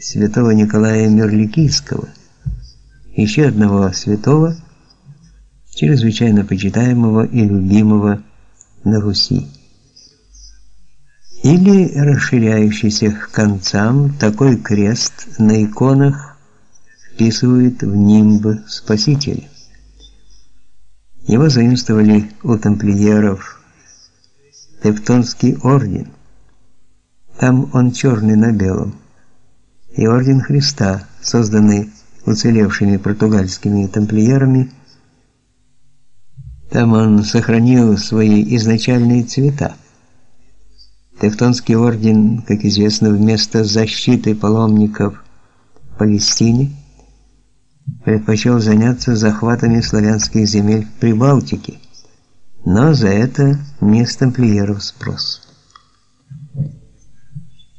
святого Николая Мирликийского, еще одного святого, чрезвычайно почитаемого и любимого на Руси. Или расширяющийся к концам такой крест на иконах вписывает в нимб Спасителя. Его заимствовали у тамплиеров Тевтонский орден. Там он черный на белом. И орден Христа, созданный уцелевшими португальскими тамплиерами, там он сохранил свои изначальные цвета. Тевтонский орден, как известно, вместо защиты паломников в Палестине предпочел заняться захватами славянских земель в Прибалтике, но за это не с тамплиеров спрос.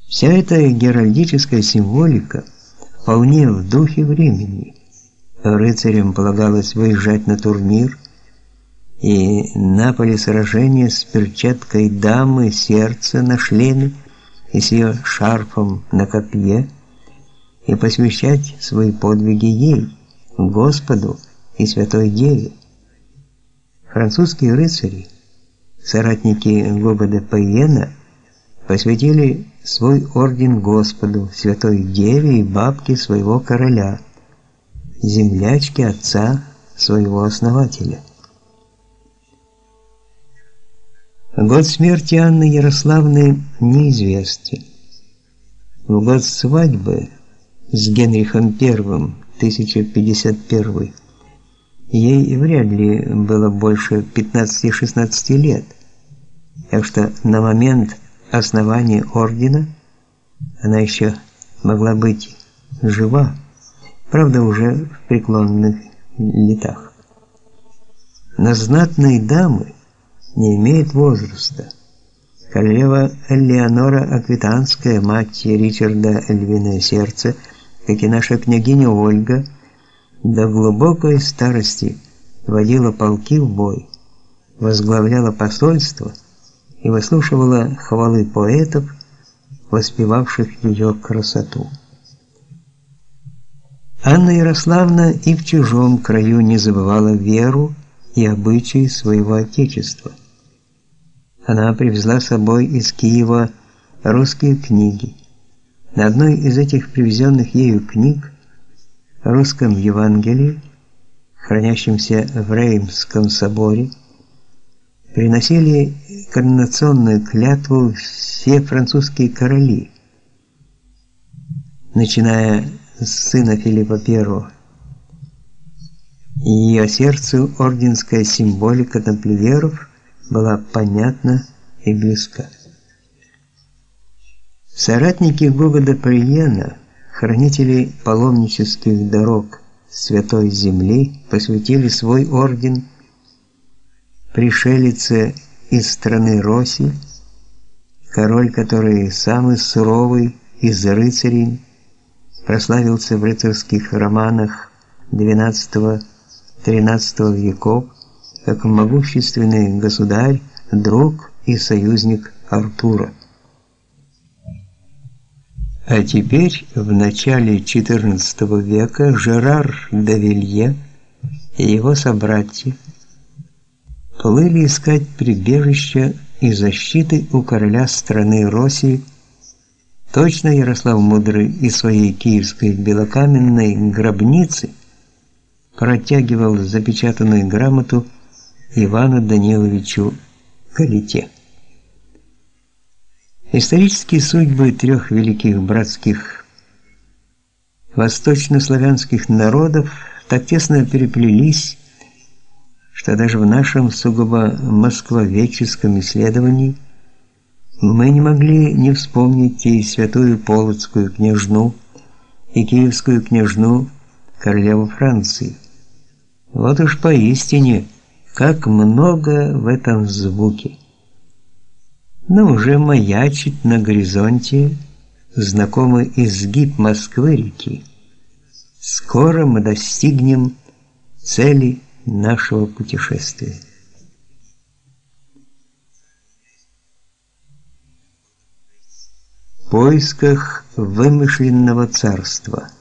Вся эта геральдическая символика вполне в духе времени. Рыцарям полагалось выезжать на турнир – и на поле сражения с перчаткой дамы сердца на шлеме и с ее шарфом на копье и посвящать свои подвиги ей, Господу и Святой Деве. Французские рыцари, соратники Гога де Пайена, посвятили свой орден Господу, Святой Деве и бабке своего короля, землячке отца своего основателя. Год смерти Анны Ярославны неизвестен. В год свадьбы с Генрихом I 1051 ей вряд ли было больше 15-16 лет. Так что на момент основания ордена она еще могла быть жива, правда уже в преклонных летах. Но знатные дамы не имеет возраста. Королева Элеонора Аквитанская, мать Ричарда Львиное сердце, как и наша княгиня Ольга, до глубокой старости водила полки в бой, возглавляла посольство и выслушивала хвалы поэтов, воспевавших ее красоту. Анна Ярославна и в чужом краю не забывала веру и обычаи своего отечества. Она привезла с собой из Киева русские книги. На одной из этих привезенных ею книг, русском Евангелии, хранящемся в Реймском соборе, приносили коронационную клятву все французские короли, начиная с сына Филиппа I ее сердцу орденская символика тамплиеров была понятна и близка. Соратники Гуга Приена, хранители паломнических дорог Святой Земли, посвятили свой орден пришелице из страны Роси, король, который самый суровый из рыцарей, прославился в рыцарских романах XII XIII веков как могущественный государь, друг и союзник Артура. А теперь, в начале XIV века, Жерар де Вилье и его собратья плыли искать прибежища и защиты у короля страны России. Точно Ярослав Мудрый из своей киевской белокаменной гробницы протягивал запечатанную грамоту Ивану Даниловичу Калите. Исторические судьбы трех великих братских восточнославянских народов так тесно переплелись, что даже в нашем сугубо москвоведческом исследовании мы не могли не вспомнить и святую Полоцкую княжну, и киевскую княжну королеву Франции. Вот уж поистине, как много в этом звуке. Но уже маячит на горизонте знакомый изгиб Москвы-реки. Скоро мы достигнем цели нашего путешествия. поисках вымышленного царства –